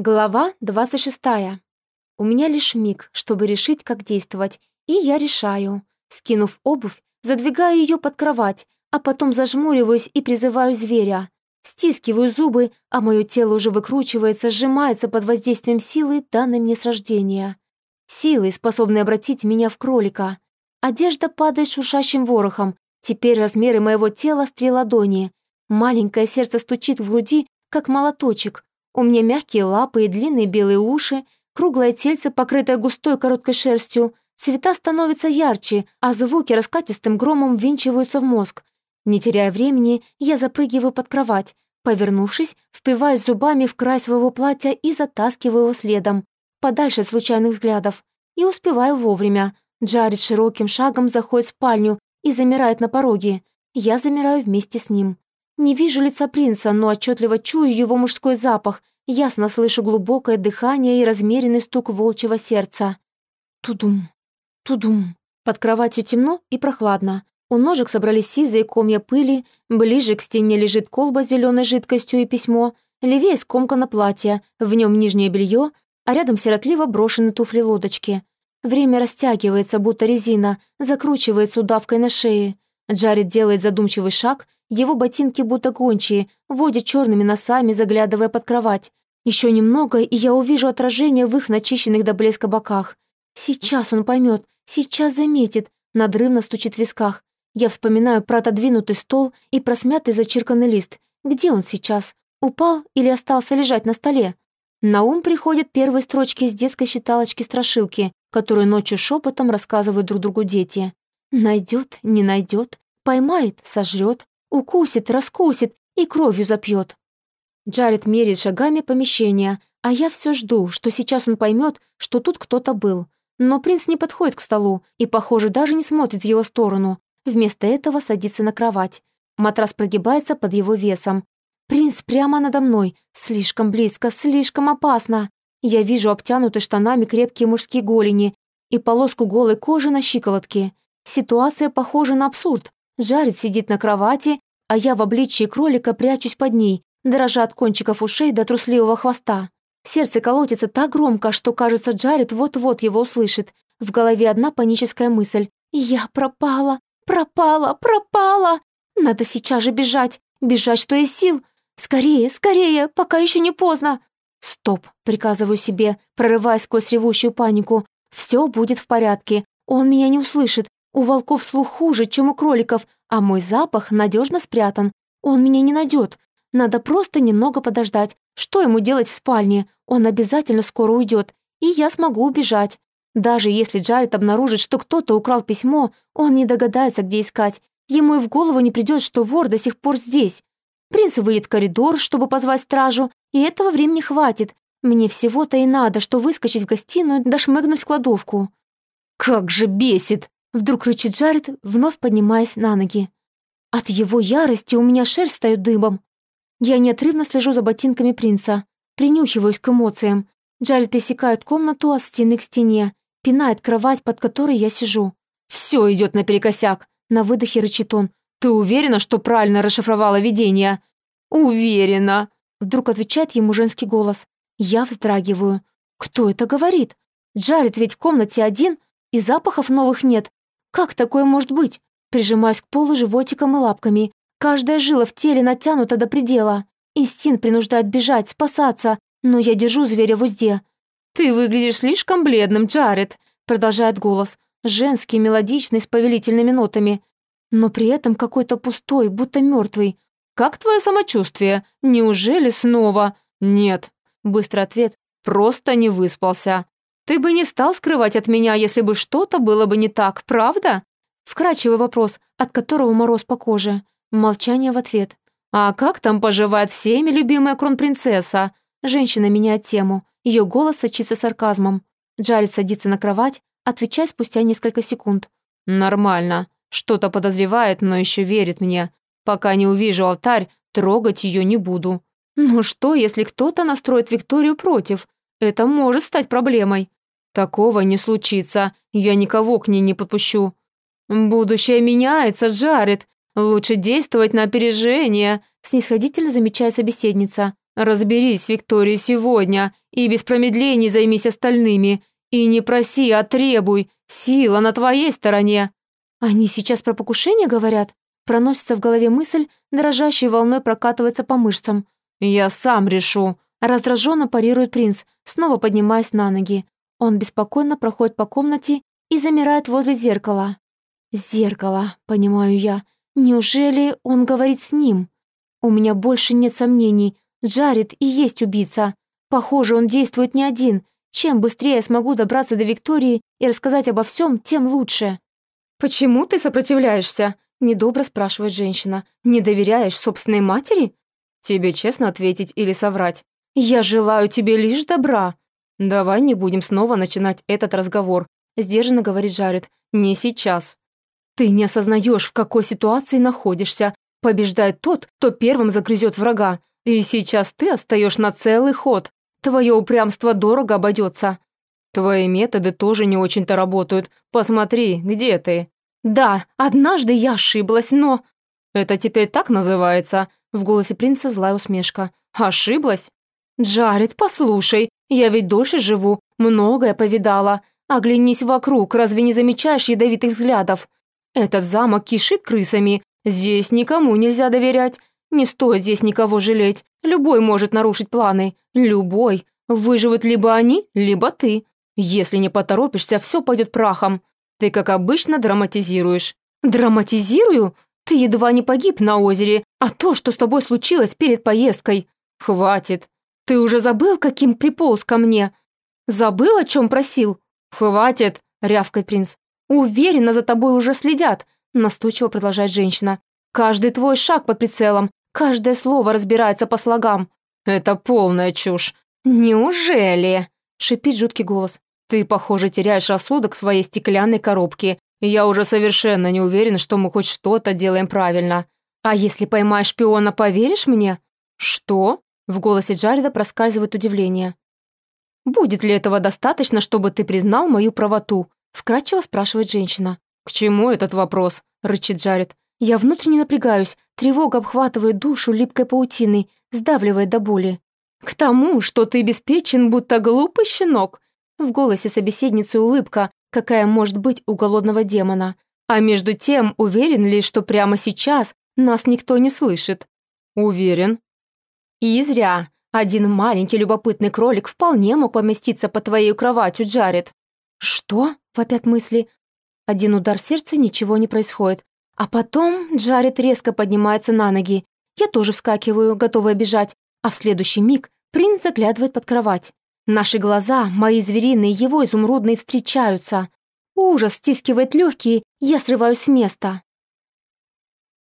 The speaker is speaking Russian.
Глава 26. У меня лишь миг, чтобы решить, как действовать, и я решаю. Скинув обувь, задвигаю ее под кровать, а потом зажмуриваюсь и призываю зверя. Стискиваю зубы, а мое тело уже выкручивается, сжимается под воздействием силы, данной мне с рождения. Силы, способной обратить меня в кролика. Одежда падает шуршащим ворохом. Теперь размеры моего тела с три ладони. Маленькое сердце стучит в груди, как молоточек, у меня мягкие лапы и длинные белые уши, круглое тельце, покрытое густой короткой шерстью. Цвета становятся ярче, а звуки раскатистым громом ввинчиваются в мозг. Не теряя времени, я запрыгиваю под кровать. Повернувшись, впиваюсь зубами в край своего платья и затаскиваю его следом, подальше от случайных взглядов. И успеваю вовремя. Джаред широким шагом заходит в спальню и замирает на пороге. Я замираю вместе с ним. Не вижу лица принца, но отчетливо чую его мужской запах, ясно слышу глубокое дыхание и размеренный стук волчьего сердца. Тудум, тудум. Под кроватью темно и прохладно. У ножек собрались сизые комья пыли, ближе к стене лежит колба с зеленой жидкостью и письмо, левее скомкано платье, в нем нижнее белье, а рядом сиротливо брошены туфли-лодочки. Время растягивается, будто резина, закручивается удавкой на шее. Джаред делает задумчивый шаг — его ботинки будто гончие, водят черными носами, заглядывая под кровать. Еще немного, и я увижу отражение в их начищенных до блеска боках. Сейчас он поймет, сейчас заметит, надрывно стучит в висках. Я вспоминаю про отодвинутый стол и про смятый зачирканный лист. Где он сейчас? Упал или остался лежать на столе? На ум приходят первые строчки из детской считалочки-страшилки, которую ночью шепотом рассказывают друг другу дети. Найдет, не найдет, поймает, сожрет, Укусит, раскусит и кровью запьет. Джаред мерит шагами помещения, а я все жду, что сейчас он поймет, что тут кто-то был. Но принц не подходит к столу и, похоже, даже не смотрит в его сторону. Вместо этого садится на кровать. Матрас прогибается под его весом. Принц прямо надо мной. Слишком близко, слишком опасно. Я вижу обтянутые штанами крепкие мужские голени и полоску голой кожи на щиколотке. Ситуация похожа на абсурд. Жарит сидит на кровати, а я в обличии кролика прячусь под ней, дрожа от кончиков ушей до трусливого хвоста. Сердце колотится так громко, что, кажется, Джаред вот-вот его услышит. В голове одна паническая мысль. «Я пропала! Пропала! Пропала! Надо сейчас же бежать! Бежать, что есть сил! Скорее, скорее, пока еще не поздно!» «Стоп!» — приказываю себе, прорываясь сквозь ревущую панику. «Все будет в порядке. Он меня не услышит. У волков слух хуже, чем у кроликов, а мой запах надежно спрятан. Он меня не найдет. Надо просто немного подождать. Что ему делать в спальне? Он обязательно скоро уйдет, и я смогу убежать. Даже если Джаред обнаружит, что кто-то украл письмо, он не догадается, где искать. Ему и в голову не придет, что вор до сих пор здесь. Принц выйдет в коридор, чтобы позвать стражу, и этого времени хватит. Мне всего-то и надо, что выскочить в гостиную да шмыгнуть в кладовку. «Как же бесит!» Вдруг рычит Джаред, вновь поднимаясь на ноги. От его ярости у меня шерсть встает дыбом. Я неотрывно слежу за ботинками принца, принюхиваюсь к эмоциям. Джаред пересекает комнату от стены к стене, пинает кровать, под которой я сижу. «Все идет наперекосяк!» На выдохе рычит он. «Ты уверена, что правильно расшифровала видение?» «Уверена!» Вдруг отвечает ему женский голос. Я вздрагиваю. «Кто это говорит? Джаред ведь в комнате один, и запахов новых нет, как такое может быть? Прижимаюсь к полу животиком и лапками. Каждая жила в теле натянута до предела. Инстинкт принуждает бежать, спасаться, но я держу зверя в узде. «Ты выглядишь слишком бледным, Джаред», — продолжает голос. Женский, мелодичный, с повелительными нотами. Но при этом какой-то пустой, будто мертвый. «Как твое самочувствие? Неужели снова?» «Нет». Быстрый ответ. «Просто не выспался». Ты бы не стал скрывать от меня, если бы что-то было бы не так, правда?» Вкрадчивый вопрос, от которого мороз по коже. Молчание в ответ. «А как там поживает всеми любимая кронпринцесса?» Женщина меняет тему. Ее голос сочится сарказмом. Джаред садится на кровать, отвечает спустя несколько секунд. «Нормально. Что-то подозревает, но еще верит мне. Пока не увижу алтарь, трогать ее не буду». «Ну что, если кто-то настроит Викторию против? Это может стать проблемой». Такого не случится, я никого к ней не подпущу. Будущее меняется, жарит. Лучше действовать на опережение, снисходительно замечает собеседница. Разберись, Виктория, сегодня, и без промедлений займись остальными. И не проси, а требуй. Сила на твоей стороне. Они сейчас про покушение говорят? Проносится в голове мысль, дрожащей волной прокатывается по мышцам. Я сам решу. Раздраженно парирует принц, снова поднимаясь на ноги. Он беспокойно проходит по комнате и замирает возле зеркала. «Зеркало», — понимаю я. «Неужели он говорит с ним?» У меня больше нет сомнений. Джаред и есть убийца. Похоже, он действует не один. Чем быстрее я смогу добраться до Виктории и рассказать обо всем, тем лучше. «Почему ты сопротивляешься?» — недобро спрашивает женщина. «Не доверяешь собственной матери?» «Тебе честно ответить или соврать?» «Я желаю тебе лишь добра». «Давай не будем снова начинать этот разговор», — сдержанно говорит Джаред. «Не сейчас». «Ты не осознаешь, в какой ситуации находишься. Побеждает тот, кто первым загрызет врага. И сейчас ты остаешь на целый ход. Твое упрямство дорого обойдется. Твои методы тоже не очень-то работают. Посмотри, где ты? Да, однажды я ошиблась, но... Это теперь так называется? В голосе принца злая усмешка. Ошиблась? Джаред, послушай, я ведь дольше живу, многое повидала. Оглянись вокруг, разве не замечаешь ядовитых взглядов? Этот замок кишит крысами. Здесь никому нельзя доверять. Не стоит здесь никого жалеть. Любой может нарушить планы. Любой. Выживут либо они, либо ты. Если не поторопишься, все пойдет прахом. Ты, как обычно, драматизируешь. Драматизирую? Ты едва не погиб на озере, а то, что с тобой случилось перед поездкой. Хватит. Ты уже забыл, каким приполз ко мне? Забыл, о чем просил? Хватит, рявкает принц. Уверенно за тобой уже следят, настойчиво продолжает женщина. Каждый твой шаг под прицелом, Каждое слово разбирается по слогам. Это полная чушь. Неужели? Шипит жуткий голос. Ты, похоже, теряешь рассудок своей стеклянной коробке. И я уже совершенно не уверен, что мы хоть что-то делаем правильно. А если поймаешь шпиона, поверишь мне? Что? В голосе Джареда проскальзывает удивление. «Будет ли этого достаточно, чтобы ты признал мою правоту?» Вкратчиво спрашивает женщина. «К чему этот вопрос?» – рычит Джаред. Я внутренне напрягаюсь, тревога обхватывает душу липкой паутиной, сдавливает до боли. «К тому, что ты беспечен, будто глупый щенок!» В голосе собеседницы улыбка, какая может быть у голодного демона. А между тем, уверен ли, что прямо сейчас нас никто не слышит? Уверен. И зря. Один маленький любопытный кролик вполне мог поместиться под твоей кроватью, Джаред. Что? Вопят мысли. Один удар сердца, ничего не происходит. А потом Джаред резко поднимается на ноги. Я тоже вскакиваю, готовая бежать, а в следующий миг принц заглядывает под кровать. Наши глаза, мои звериные, его изумрудные, встречаются. Ужас стискивает легкие, я срываюсь с места.